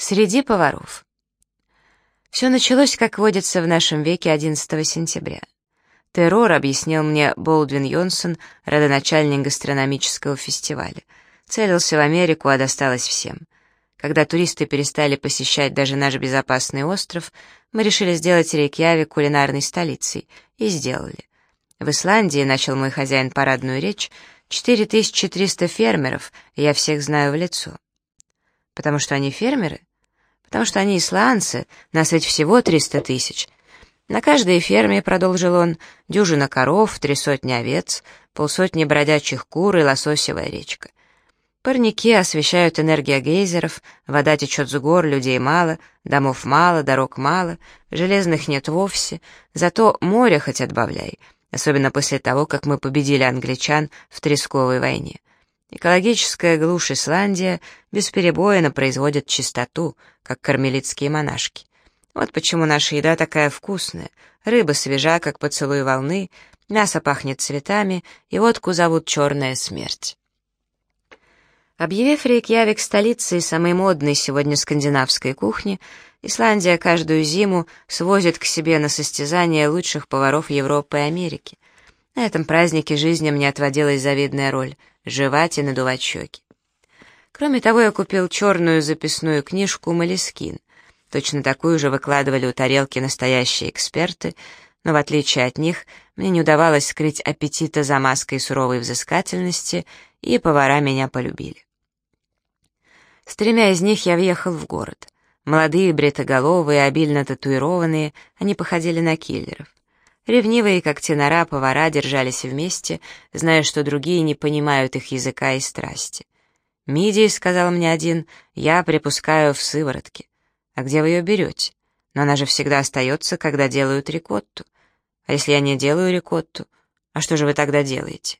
Среди поваров. Все началось, как водится, в нашем веке 11 сентября. Террор объяснил мне Болдвин Йонсон, родоначальник гастрономического фестиваля. Целился в Америку, а досталось всем. Когда туристы перестали посещать даже наш безопасный остров, мы решили сделать Рейкьявик кулинарной столицей. И сделали. В Исландии, начал мой хозяин парадную речь, 4300 фермеров, я всех знаю в лицо. Потому что они фермеры? Потому что они исландцы, нас ведь всего триста тысяч. На каждой ферме, — продолжил он, — дюжина коров, три сотни овец, полсотни бродячих кур и лососевая речка. Парники освещают энергия гейзеров, вода течет с гор, людей мало, домов мало, дорог мало, железных нет вовсе, зато море хоть отбавляй, особенно после того, как мы победили англичан в Тресковой войне. Экологическая глушь Исландия бесперебойно производит чистоту, как кармелитские монашки. Вот почему наша еда такая вкусная. Рыба свежа, как поцелуй волны, мясо пахнет цветами, и водку зовут «Черная смерть». Объявив Рейкьявик столицей самой модной сегодня скандинавской кухни, Исландия каждую зиму свозит к себе на состязание лучших поваров Европы и Америки. На этом празднике жизни мне отводилась завидная роль — жевать и надувать щеки. Кроме того, я купил черную записную книжку «Малискин». Точно такую же выкладывали у тарелки настоящие эксперты, но в отличие от них, мне не удавалось скрыть аппетита за маской суровой взыскательности, и повара меня полюбили. С тремя из них я въехал в город. Молодые, бритоголовые, обильно татуированные, они походили на киллеров. Ревнивые, как тенора, повара держались вместе, зная, что другие не понимают их языка и страсти. «Мидии», — сказал мне один, — «я припускаю в сыворотке». «А где вы ее берете?» «Но она же всегда остается, когда делают рикотту». «А если я не делаю рикотту? А что же вы тогда делаете?»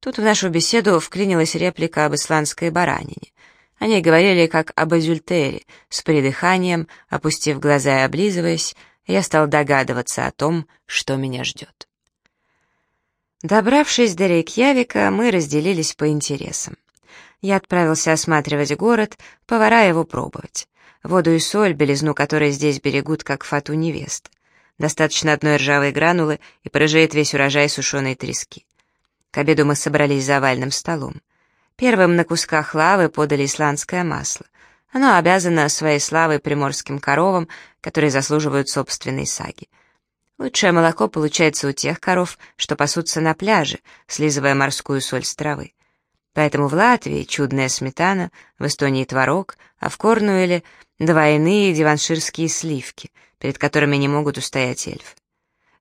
Тут в нашу беседу вклинилась реплика об исландской баранине. Они говорили как об азюльтере, с придыханием, опустив глаза и облизываясь, я стал догадываться о том, что меня ждет. Добравшись до Рейкьявика, мы разделились по интересам. Я отправился осматривать город, повара его пробовать. Воду и соль, белизну которой здесь берегут, как фату невест. Достаточно одной ржавой гранулы, и прожеет весь урожай сушеной трески. К обеду мы собрались за овальным столом. Первым на кусках лавы подали исландское масло. Оно обязано своей славой приморским коровам, которые заслуживают собственной саги. Лучшее молоко получается у тех коров, что пасутся на пляже, слизывая морскую соль с травы. Поэтому в Латвии чудная сметана, в Эстонии творог, а в Корнуэле двойные диванширские сливки, перед которыми не могут устоять эльф.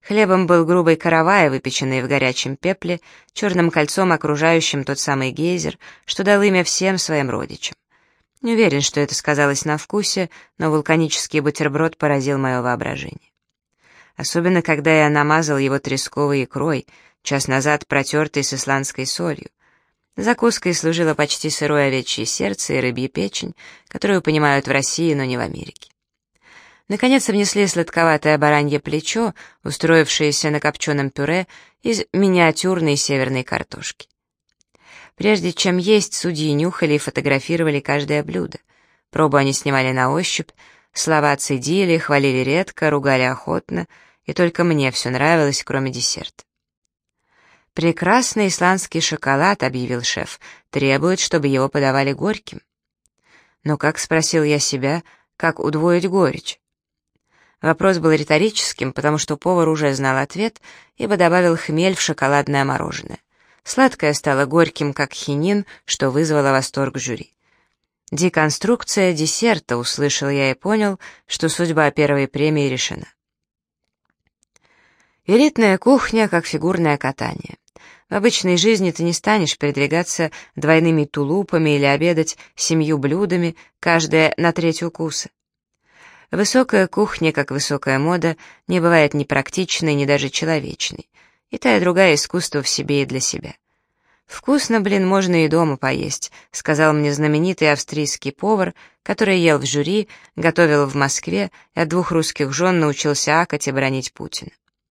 Хлебом был грубый каравай, выпеченный в горячем пепле, черным кольцом окружающим тот самый гейзер, что дал имя всем своим родичам. Не уверен, что это сказалось на вкусе, но вулканический бутерброд поразил мое воображение. Особенно, когда я намазал его тресковой икрой, час назад протертой с исландской солью. Закуской служило почти сырое овечье сердце и рыбья печень, которую понимают в России, но не в Америке. Наконец внесли сладковатое баранье плечо, устроившееся на копченом пюре из миниатюрной северной картошки. Прежде чем есть, судьи нюхали и фотографировали каждое блюдо. Пробу они снимали на ощупь, слова цедили, хвалили редко, ругали охотно, и только мне все нравилось, кроме десерта. «Прекрасный исландский шоколад», — объявил шеф, — «требует, чтобы его подавали горьким». «Но как?» — спросил я себя, — «как удвоить горечь?» Вопрос был риторическим, потому что повар уже знал ответ, ибо добавил хмель в шоколадное мороженое. Сладкое стало горьким, как хинин, что вызвало восторг жюри. «Деконструкция десерта», — услышал я и понял, что судьба первой премии решена. Элитная кухня, как фигурное катание. В обычной жизни ты не станешь передвигаться двойными тулупами или обедать семью блюдами, каждое на треть укуса. Высокая кухня, как высокая мода, не бывает ни практичной, ни даже человечной. И та, и другая искусство в себе и для себя. «Вкусно, блин, можно и дома поесть», — сказал мне знаменитый австрийский повар, который ел в жюри, готовил в Москве и от двух русских жен научился акать и бронить Путина.